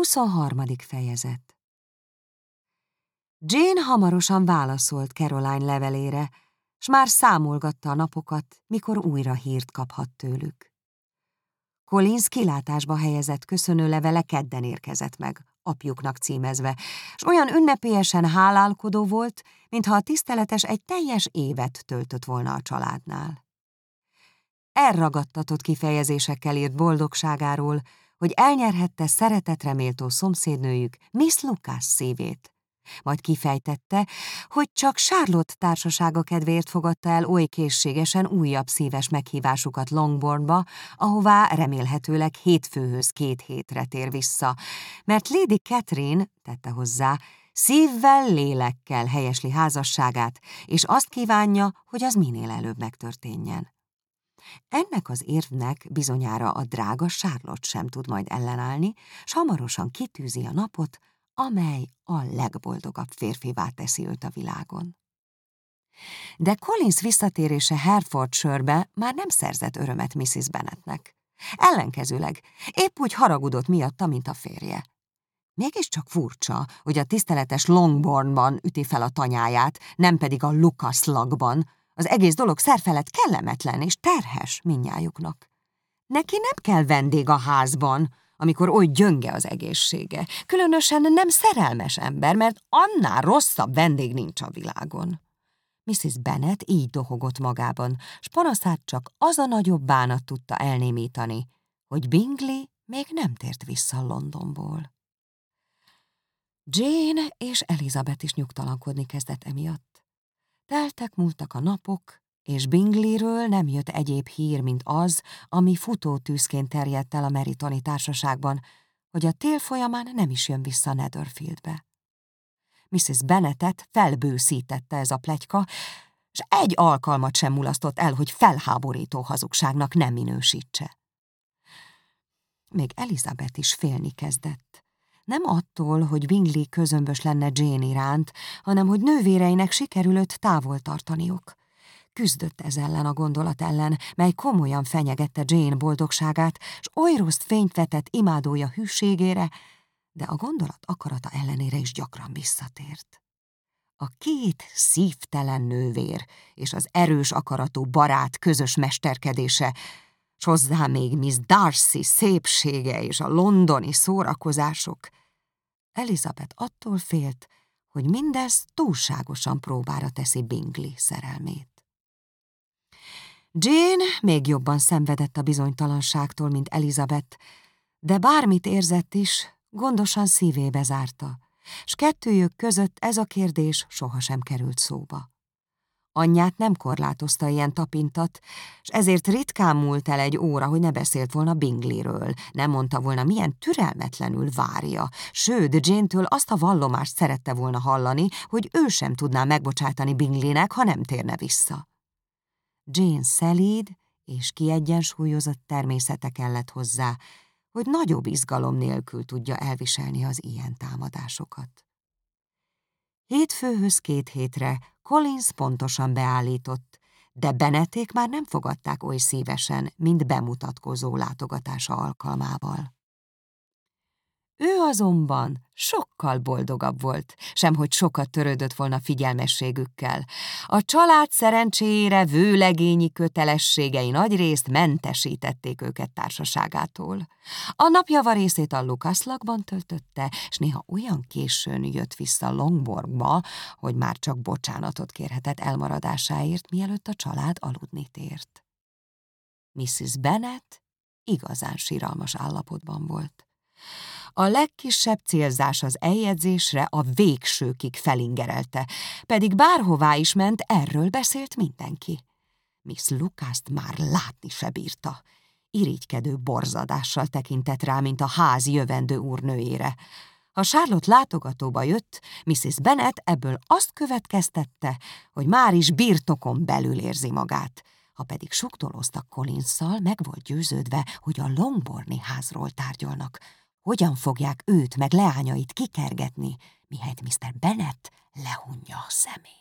23. fejezet Jane hamarosan válaszolt Caroline levelére, s már számolgatta a napokat, mikor újra hírt kaphat tőlük. Collins kilátásba helyezett köszönő levele kedden érkezett meg, apjuknak címezve, s olyan ünnepélyesen hálálkodó volt, mintha a tiszteletes egy teljes évet töltött volna a családnál. Elragadtatott kifejezésekkel írt boldogságáról, hogy elnyerhette szeretetre méltó szomszédnőjük Miss Lucas szívét. Majd kifejtette, hogy csak Charlotte társasága kedvéért fogadta el oly készségesen újabb szíves meghívásukat Longbournba, ahová remélhetőleg hétfőhöz két hétre tér vissza, mert Lady Catherine, tette hozzá, szívvel, lélekkel helyesli házasságát, és azt kívánja, hogy az minél előbb megtörténjen. Ennek az érvnek bizonyára a drága Charlotte sem tud majd ellenállni, s hamarosan kitűzi a napot, amely a legboldogabb férfivá teszi őt a világon. De Collins visszatérése Herefordshire-be már nem szerzett örömet Mrs. Bennetnek. Ellenkezőleg, épp úgy haragudott miatta, mint a férje. Mégiscsak furcsa, hogy a tiszteletes Longbournban üti fel a tanyáját, nem pedig a Lucas lagban, az egész dolog szerfelett kellemetlen és terhes minnyájuknak. Neki nem kell vendég a házban, amikor oly gyönge az egészsége. Különösen nem szerelmes ember, mert annál rosszabb vendég nincs a világon. Mrs. Bennet így dohogott magában, s panaszát csak az a nagyobb bánat tudta elnémítani, hogy Bingley még nem tért vissza Londonból. Jane és Elizabeth is nyugtalankodni kezdett emiatt. Teltek múltak a napok, és Bingleyről nem jött egyéb hír, mint az, ami futótűzként terjedt el a Meritoni társaságban, hogy a tél folyamán nem is jön vissza Netherfieldbe. Mrs. Bennettet felbőszítette ez a plegyka, és egy alkalmat sem mulasztott el, hogy felháborító hazugságnak nem minősítse. Még Elizabeth is félni kezdett. Nem attól, hogy Bingley közömbös lenne Jane iránt, hanem hogy nővéreinek sikerülött távol tartaniuk. Küzdött ez ellen a gondolat ellen, mely komolyan fenyegette Jane boldogságát, s oly rossz fényt vetett imádója hűségére, de a gondolat akarata ellenére is gyakran visszatért. A két szívtelen nővér és az erős akaratú barát közös mesterkedése, s hozzá még Miss Darcy szépsége és a londoni szórakozások – Elizabeth attól félt, hogy mindez túlságosan próbára teszi Bingley szerelmét. Jane még jobban szenvedett a bizonytalanságtól, mint Elizabeth, de bármit érzett is, gondosan szívébe zárta, s kettőjük között ez a kérdés sohasem került szóba. Anyját nem korlátozta ilyen tapintat, és ezért ritkán múlt el egy óra, hogy ne beszélt volna Bingleyről, nem mondta volna, milyen türelmetlenül várja, sőt, Jane-től azt a vallomást szerette volna hallani, hogy ő sem tudná megbocsátani Bingleynek, ha nem térne vissza. Jane szelíd és kiegyensúlyozott természete kellett hozzá, hogy nagyobb izgalom nélkül tudja elviselni az ilyen támadásokat. Hétfőhöz két hétre Collins pontosan beállított, de Beneték már nem fogadták oly szívesen, mint bemutatkozó látogatása alkalmával. Ő azonban sokkal boldogabb volt, semhogy sokat törődött volna figyelmességükkel. A család szerencséjére vőlegényi kötelességei nagyrészt mentesítették őket társaságától. A napjava részét a Lukaszlakban töltötte, és néha olyan későn jött vissza Longborgba, hogy már csak bocsánatot kérhetett elmaradásáért, mielőtt a család aludni tért. Mrs. Bennet igazán síralmas állapotban volt. A legkisebb célzás az eljegyzésre a végsőkig felingerelte, pedig bárhová is ment, erről beszélt mindenki. Miss Lukászt már látni se bírta. Irigykedő borzadással tekintett rá, mint a ház jövendő úrnőjére. Ha Charlotte látogatóba jött, Mrs. Bennet ebből azt következtette, hogy már is birtokon belül érzi magát. Ha pedig sukdoloztak Collinsszal, meg volt győződve, hogy a Longborni házról tárgyalnak, hogyan fogják őt meg leányait kikergetni, mihelyt Mr. Bennet lehunja a szemét.